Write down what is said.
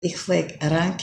ik gelijk eraan